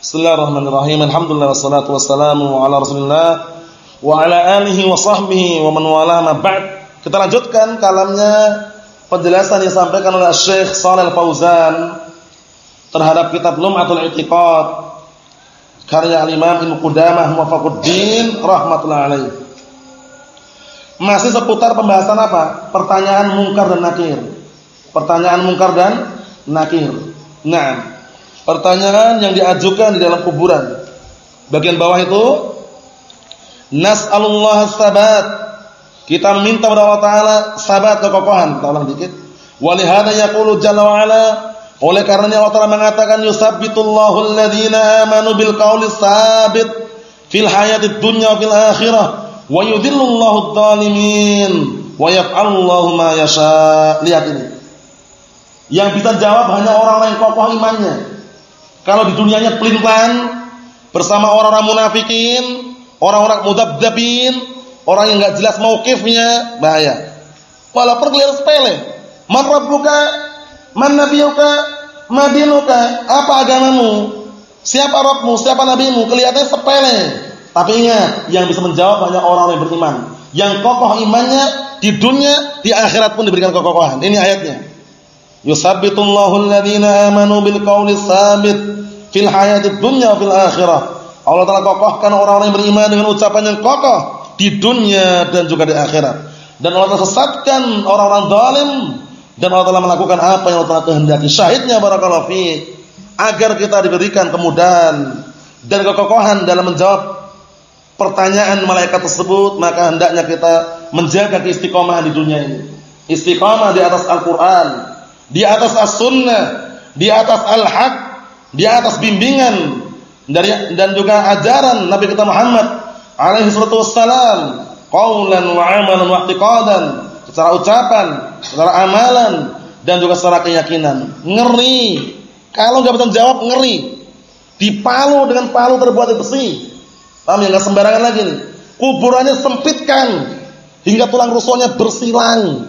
Bismillahirrahmanirrahim. Alhamdulillah wassalatu wassalamu ala Rasulillah wa ala alihi wa sahbihi wa man wala ma ba'd. Kita lanjutkan kalamnya penjelasan yang disampaikan oleh Syekh Shalal Fauzan terhadap kitab Lum'atul I'tiqad karya Al-Imam Ibnu Qudamah Muwaffaquddin rahimatullah alaih. Masih seputar pembahasan apa? Pertanyaan mungkar dan nakir. Pertanyaan mungkar dan nakir. Nah, pertanyaan yang diajukan di dalam kuburan. Bagian bawah itu nas'alullah sabat kita minta kepada Allah Taala sabat kekokohan. Tolong dikit. Walihada yaqulu jalla wa oleh karenanya Allah Taala mengatakan yusabbitullahu alladziina amanu bil qawli sabit fil hayatid dunya fil akhirah wa yudhillullahu adh-dhalimin wa yaf'alullahu ma yasha. Lihat ini. Yang bisa jawab hanya orang-orang yang kokoh imannya. Kalau di dunianya pelin-pelan bersama orang-orang munafikin, orang-orang mudabdabin, Orang yang nggak jelas mauqifnya bahaya. Walaupun kelihatan sepele. Man rabbuka? Man nabiyuka? Madinuka? Apa agamamu? Siapa Rabbmu? Siapa nabimu? Kelihatannya sepele. Tapi ingat, yang bisa menjawab hanya orang yang beriman. Yang kokoh imannya di dunia, di akhirat pun diberikan kekokohan. Ini ayatnya. Yusabbitullahu alladhina amanu bil qawli sabit fil hayatid dunya fil akhirah. Allah telah kokohkan orang-orang yang beriman dengan ucapan yang kokoh di dunia dan juga di akhirat. Dan Allah telah sesatkan orang-orang zalim dan Allah telah melakukan apa yang Allah telah kehendaki. Syahidnya barakallahu fi agar kita diberikan kemudahan dan kekokohan dalam menjawab pertanyaan malaikat tersebut, maka hendaknya kita menjaga keistiqomahan di dunia ini. Istiqamah di atas Al-Qur'an, di atas As-Sunnah, di atas Al-Haq, di atas bimbingan dari dan juga ajaran Nabi kita Muhammad alaihi salatu wassalam qaulan wa amalan wa i'tiqadan secara ucapan, secara amalan dan juga secara keyakinan. Ngeri. Kalau enggak bisa jawab ngeri. Dipalu dengan palu terbuat dari besi. Paham ya enggak sembarangan lagi nih. Kuburannya sempitkan hingga tulang rusuknya bersilang.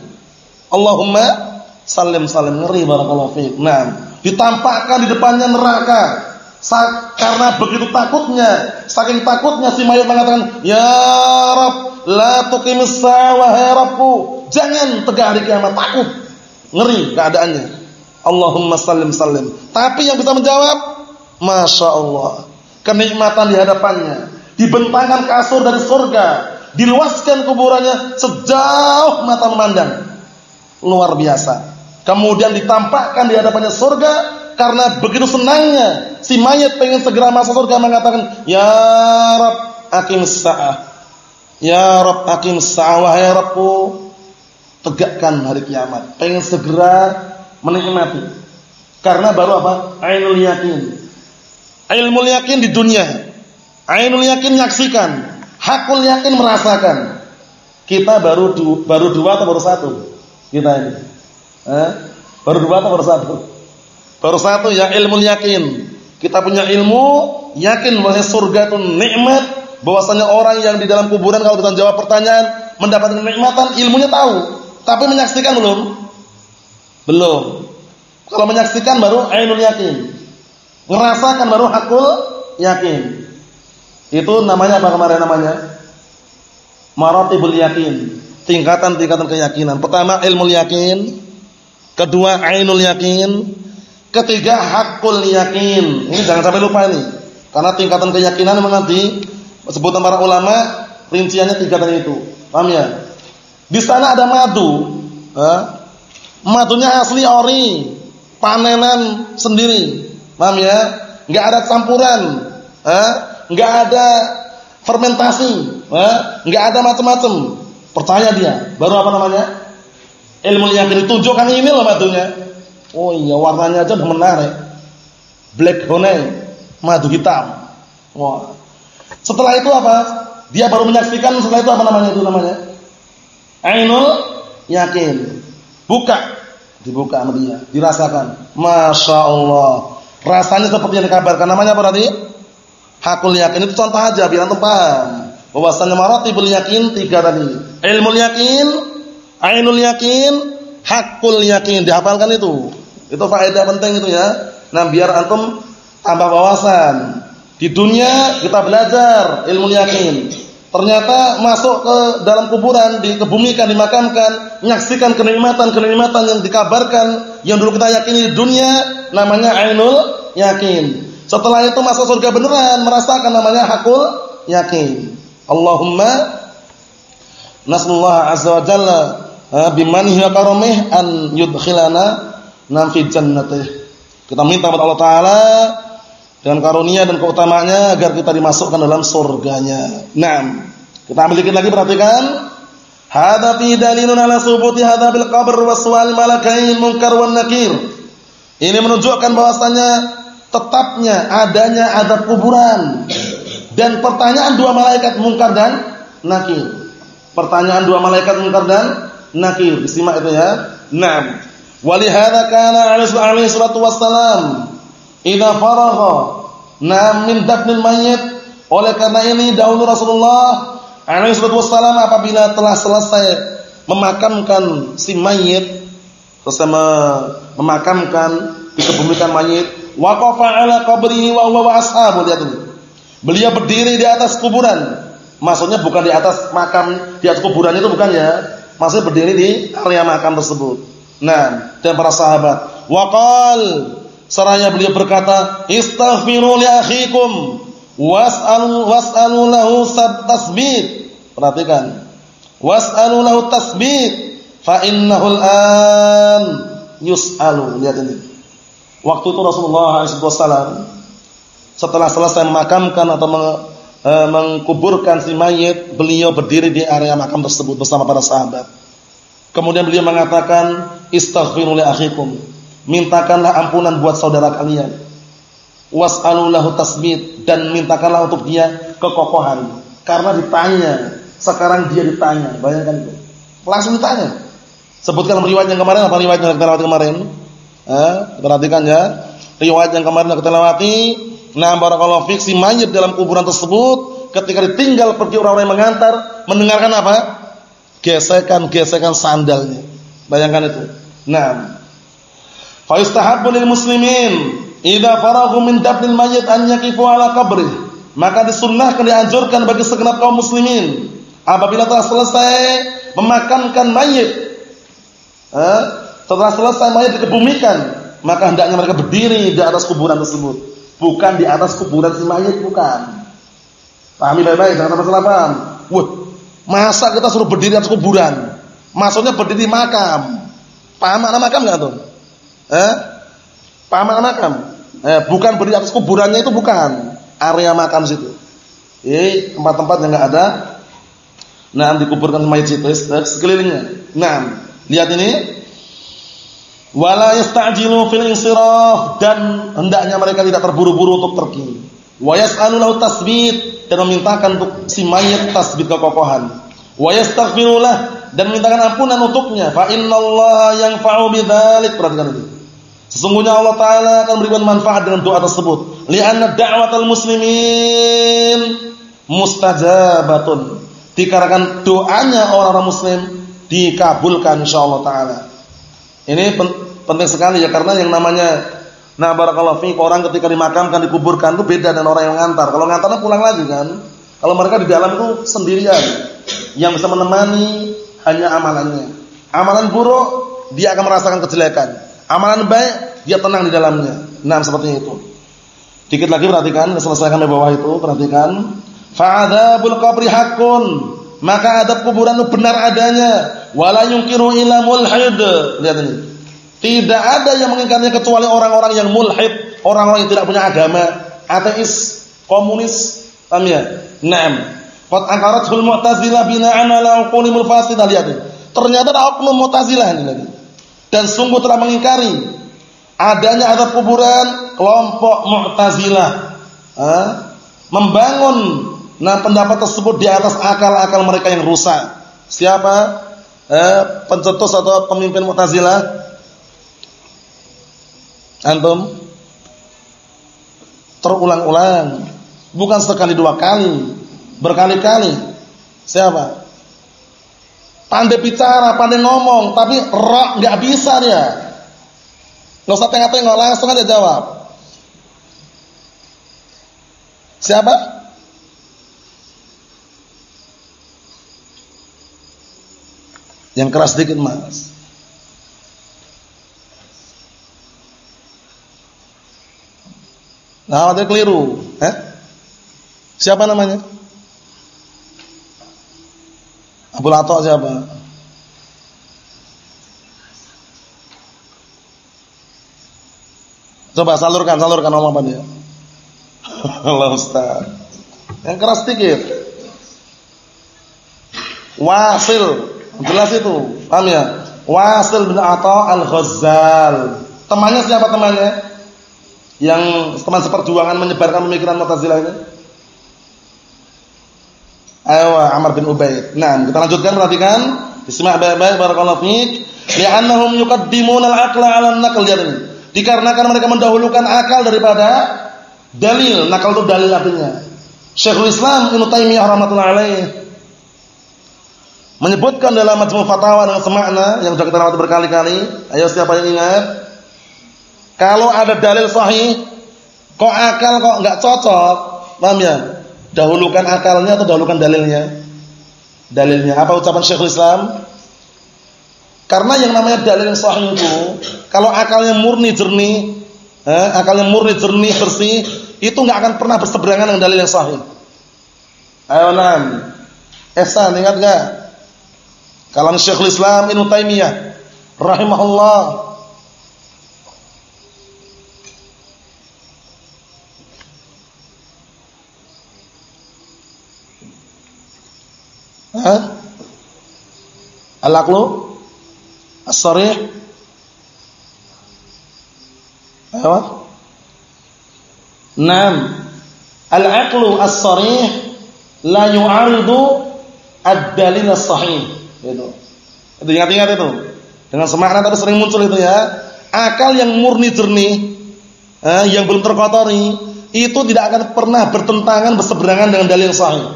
Allahumma salim salim ngeri barakallahu fiik. Nah, ditampakkan di depannya neraka karena begitu takutnya, saking takutnya si mayat mengatakan, "Ya Rabb, la tuqimis wahai Rabbku." Jangan tegak hari kiamat, takut. Ngeri keadaannya. Allahumma sallim sallim. Tapi yang bisa menjawab, Masya Allah. Kenikmatan di hadapannya. Dibentangkan kasur dari surga. Diluaskan kuburannya sejauh mata memandang. Luar biasa. Kemudian ditampakkan di hadapannya surga karena begitu senangnya si mayat pengen segera masuk surga mengatakan, "Ya Rabb, akim sa'ah." Ya Rabb, akim sa'ah wahai Rabbku, tegakkan hari kiamat. Pengen segera menikmati. Karena baru apa? Ainul yakin. Ilmu yakin di dunia. Ainul yakin menyaksikan. Hakul yakin merasakan. Kita baru du, baru dua atau baru satu? Kita ini. Eh? Baru dua atau baru satu? Baru satu ya ilmu yakin. Kita punya ilmu yakin bahwa surga itu nikmat, bahwasanya orang yang di dalam kuburan kalau kita jawab pertanyaan mendapatkan kenikmatan, ilmunya tahu, tapi menyaksikan belum? Belum. Kalau menyaksikan baru ainul yakin. Ngerasakan baru hakul yakin. Itu namanya apa kemarin namanya? Maratibul yakin. Tingkatan-tingkatan keyakinan. Pertama ilmu yakin, kedua ainul yakin, Ketiga hakul yakin. Ini jangan sampai lupa ini. Karena tingkatan keyakinan memang nanti sebutan para ulama rinciannya tiga tadi itu. Paham ya? Di sana ada madu. Eh? Madunya asli ori, panenan sendiri. Paham ya? Enggak ada campuran. Eh? Enggak ada fermentasi, eh? enggak ada macam-macam. Percaya dia. Baru apa namanya? Ilmu yakin ditunjukkan ini loh madunya. Oh iya warnanya aja udah menarik. Black honey, madu hitam. Wah. Setelah itu apa? Dia baru menyaksikan setelah itu apa namanya itu namanya? Ainul yakin. Buka, dibuka sama dia, dirasakan. Masya Allah. Rasanya seperti yang dikabarkan. Namanya apa tadi? Hakul yakin itu contoh aja biar antum paham. Bahwasanya maratibul yakin tiga tadi. Ilmu yakin, ainul yakin, hakul yakin. Dihafalkan itu. Itu faedah penting itu ya. Nah, biar antum tambah wawasan. Di dunia kita belajar ilmu yakin. Ternyata masuk ke dalam kuburan, dikebumikan, dimakamkan, menyaksikan kenikmatan-kenikmatan yang dikabarkan yang dulu kita yakini di dunia namanya ainul yakin. Setelah itu masuk surga beneran, merasakan namanya hakul yakin. Allahumma nasallahu azza wa jalla bimanihi wa karamih an yudkhilana nam fi jannatih. Kita minta kepada Allah taala dengan karunia dan keutamaannya agar kita dimasukkan dalam surganya. Naam. Kita ambil dikit lagi perhatikan. Hadza fi dalilun ala subuti hadza bil qabr wa su'al malakain munkar wan nakir. Ini menunjukkan bahwasanya tetapnya adanya adab kuburan dan pertanyaan dua malaikat munkar dan nakir. Pertanyaan dua malaikat munkar dan nakir. Disimak itu ya. Naam. Walihada kana alaihi salatu wassalam idza faragha nam min dafnil mayyit oleh karena ini dahulu Rasulullah alaihi salatu wassalam apabila telah selesai memakamkan si mayit bersama memakamkan dikebumikan mayit waqafa ala qabrihi wa huwa wa ashabu lihat ini beliau berdiri di atas kuburan Maksudnya bukan di atas makam, di atas kuburan itu bukan ya. Maksudnya berdiri di area makam tersebut. Nah, dan para sahabat. Waqal seraya beliau berkata, "Istaghfiru li akhikum was'alu was'alu lahu tasbit." Perhatikan. Was'alu lahu tasbit fa innahu al-an yus'alu. Lihat ini. Waktu itu Rasulullah SAW setelah selesai memakamkan atau e, mengkuburkan si mayit, beliau berdiri di area makam tersebut bersama para sahabat. Kemudian beliau mengatakan, "Istaghfiru li akhikum." Mintakanlah ampunan buat saudara kalian. Was'alu lahu tasbit dan mintakanlah untuk dia kekokohan. Karena ditanya, sekarang dia ditanya, bayangkan itu. Langsung ditanya. Sebutkan riwayat yang kemarin apa riwayat yang kita lewati kemarin? Eh, perhatikan ya. Riwayat yang kemarin kita lewati Nah, barakallahu fiik si mayit dalam kuburan tersebut ketika ditinggal pergi orang-orang yang mengantar, mendengarkan apa? Gesekan-gesekan sandalnya. Bayangkan itu. Nah, fa muslimin idza faraghu min dafnil mayyit an yaqifu ala qabri. Maka disunnahkan dianjurkan bagi segenap kaum muslimin apabila telah selesai memakamkan mayit eh, setelah selesai mayit dikebumikan maka hendaknya mereka berdiri di atas kuburan tersebut Bukan di atas kuburan si mayit, bukan. Pahami baik-baik, jangan sampai salah paham. Wah, masa kita suruh berdiri atas kuburan? Maksudnya berdiri di makam. Paham makna makam enggak tuh? Eh? Paham makna makam? Eh, bukan berdiri atas kuburannya itu bukan. Area makam situ. Eh, tempat-tempat yang enggak ada. Nah, dikuburkan mayit situ sekelilingnya. Nah, lihat ini wala yasta'jilu fil insiraf dan hendaknya mereka tidak terburu-buru untuk pergi. Wa yas'alu lahu tasbit dan memintakan untuk si mayit tasbit kekokohan. Wa yastaghfiru dan memintakan ampunan untuknya. Fa innallaha yanfa'u bidzalik. Perhatikan itu. Sesungguhnya Allah taala akan memberikan manfaat dengan doa tersebut. Li'anna da'watal muslimin mustajabatun. Dikarenakan doanya orang-orang muslim dikabulkan insyaallah taala. Ini penting sekali ya karena yang namanya nah barakallahu fiik orang ketika dimakamkan dikuburkan itu beda dengan orang yang ngantar. Kalau ngantarnya pulang lagi kan. Kalau mereka di dalam itu sendirian. Yang bisa menemani hanya amalannya. Amalan buruk dia akan merasakan kejelekan. Amalan baik dia tenang di dalamnya. Nah, seperti itu. Dikit lagi perhatikan, selesaikan di bawah itu, perhatikan. Fa'adzabul qabri haqqun. Maka adab kuburan itu benar adanya. Wala yungkiru illa mulhid. Lihat ini. Tidak ada yang mengingkarinya kecuali orang-orang yang mulhid, orang-orang yang tidak punya agama, ateis, komunis. Paham ya? Naam. Qad angkaratul Mu'tazilah bina'an 'ala uqulil fasidah. Lihat ini. Ternyata ada oknum Mu'tazilah ini lagi. Dan sungguh telah mengingkari adanya adab kuburan kelompok Mu'tazilah. Membangun nah pendapat tersebut di atas akal-akal mereka yang rusak. Siapa? Eh, pencetus atau pemimpin Mu'tazilah? Antum? Terulang-ulang. Bukan sekali dua kali, berkali-kali. Siapa? Pandai bicara, pandai ngomong, tapi rak nggak bisa dia. Nggak usah tengok-tengok, langsung aja jawab. Siapa? Yang keras sedikit mas. Nah, ada keliru. Eh? Siapa namanya? Abu Lato siapa? Coba salurkan, salurkan omongan dia. Allah Ustaz. Yang keras sedikit. Wasil. Jelas itu. Paham ya? Wasil bin Atta al-Ghazzal. Temannya siapa temannya? Yang teman seperjuangan menyebarkan pemikiran Mu'tazilah ini? Ayo Amr bin Ubaid. Nah, kita lanjutkan perhatikan. Bismillah baik-baik barakallahu fiik. Li'annahum yuqaddimuna al-aqla 'ala an-naql. Ini. Dikarenakan mereka mendahulukan akal daripada dalil. Nakal itu dalil artinya. Syekhul Islam Ibnu Taimiyah rahimatullah alaih menyebutkan dalam Majmu' Fatawa dengan semakna yang sudah kita lewati berkali-kali. Ayo siapa yang ingat? Kalau ada dalil sahih, kok akal kok enggak cocok, paham ya? Dahulukan akalnya atau dahulukan dalilnya? Dalilnya apa ucapan Syekhul Islam? Karena yang namanya dalil yang sahih itu, kalau akalnya murni jernih, eh, akalnya murni jernih bersih, itu nggak akan pernah berseberangan dengan dalil yang sahih. Ayo nam, Esa ingat nggak? Kalam Syekhul Islam Ibnu Taimiyah, rahimahullah. Hah? Al-aqlu As-sarih Apa? Naam. Al-aqlu as-sarih la yu'aridu ad-dalil as-sahih. Itu. Itu ingat-ingat itu. Dengan semakna tapi sering muncul itu ya. Akal yang murni jernih, eh, yang belum terkotori, itu tidak akan pernah bertentangan berseberangan dengan dalil sahih.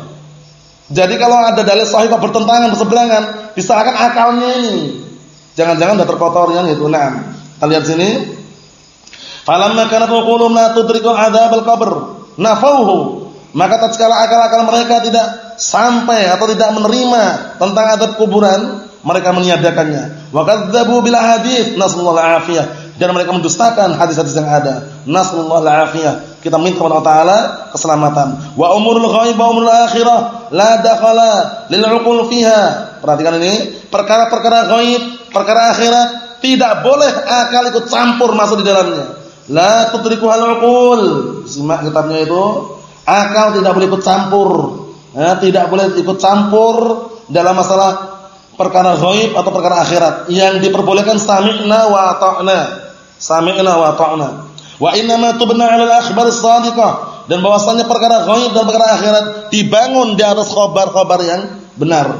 Jadi kalau ada dalil sahih kok bertentangan berseberangan, akan akalnya ini Jangan-jangan sudah terkotor yang itu. Nah, kita lihat sini. Falamma kanat la tudriku adzabal qabr, nafauhu. Maka tatkala akal-akal mereka tidak sampai atau tidak menerima tentang adab kuburan, mereka meniadakannya. Wa kadzdzabu bil hadits, nasallahu afiyah. Dan mereka mendustakan hadis-hadis yang ada. Nasallahu afiyah. Kita minta kepada Allah Taala keselamatan. Wa umurul ghaib wa umurul akhirah la dakhala lil uqul fiha. Perhatikan ini, perkara-perkara ghaib perkara akhirat tidak boleh akal ikut campur masuk di dalamnya. La tudriku hal uqul. Simak kitabnya itu. Akal tidak boleh ikut campur. Ya, tidak boleh ikut campur dalam masalah perkara ghaib atau perkara akhirat. Yang diperbolehkan sami'na wa ta'na. Sami'na wa ta'na. Wa innama tubna 'ala al-akhbar as-sadiqah dan bahwasanya perkara ghaib dan perkara akhirat dibangun di atas khabar-khabar yang benar.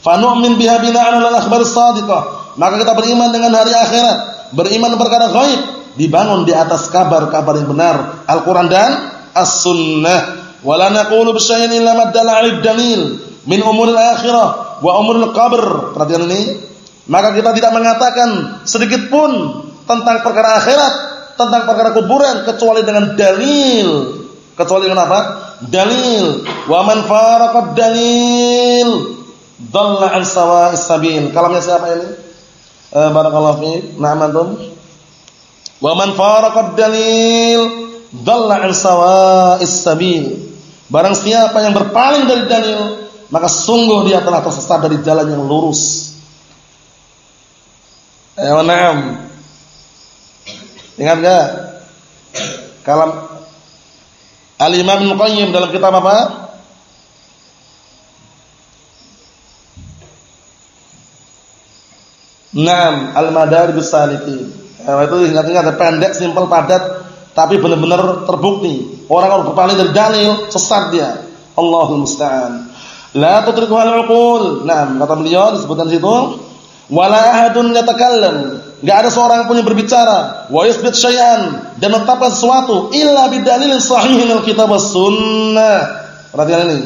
Fa nu'min biha bina'an 'ala al-akhbar as-sadiqah maka kita beriman dengan hari akhirat, beriman perkara gaib, dibangun di atas kabar-kabar yang benar, Al-Qur'an dan As-Sunnah. Wala naqulu bisyai'in illa ma dalla dalil min umuril akhirah wa umuril qabr. Perhatian ini. Maka kita tidak mengatakan sedikit pun tentang perkara akhirat, tentang perkara kuburan kecuali dengan dalil. Kecuali dengan apa? Dalil. Wa man faraqad dalil dhalla an sawa'is sabil. Kalamnya siapa ini? Eh, barakallahu fi na'am wa man faraqad dalil dhalla an sawa'is sabil barang siapa yang berpaling dari dalil maka sungguh dia telah tersesat dari jalan yang lurus ya na'am ingat enggak kalam Al-Imam Ibnu Qayyim dalam kitab apa Naam, al-madarijus salikin. Nah, itu ingat-ingat pendek, simpel, padat, tapi benar-benar terbukti. Orang orang berpaling dari dalil sesat dia. Allahul musta'an. La tudriku al-uqul. Naam, kata beliau disebutkan situ, wala ahadun yatakallam. Enggak ada seorang pun yang berbicara wa yusbit syai'an dan menetapkan sesuatu illa bidalil sahihin al-kitab was-sunnah. Perhatian ini.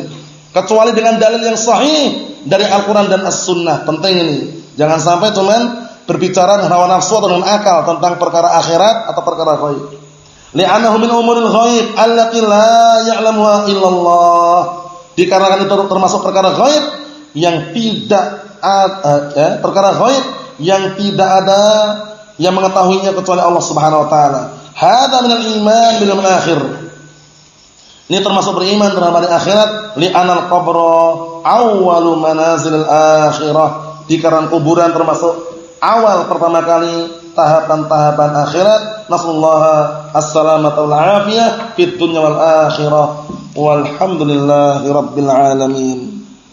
Kecuali dengan dalil yang sahih dari Al-Qur'an dan As-Sunnah. Penting ini. Jangan sampai cuman berbicara dengan hawa nafsu atau dengan akal tentang perkara akhirat atau perkara ghaib. Li'annahu min umuril ghaib allati la ya'lamuha illallah. Dikarenakan itu termasuk perkara ghaib yang tidak ada eh, perkara ghaib yang tidak ada yang mengetahuinya kecuali Allah Subhanahu wa taala. Hada minal iman bil akhir. Ini termasuk beriman terhadap hari akhirat li'anal qabra awwalu manazil akhirah. Dikarenakan kuburan termasuk awal pertama kali tahapan-tahapan akhirat. Nasallahu as-salamata wal afiyah fid dunya wal akhirah. Walhamdulillahi rabbil alamin.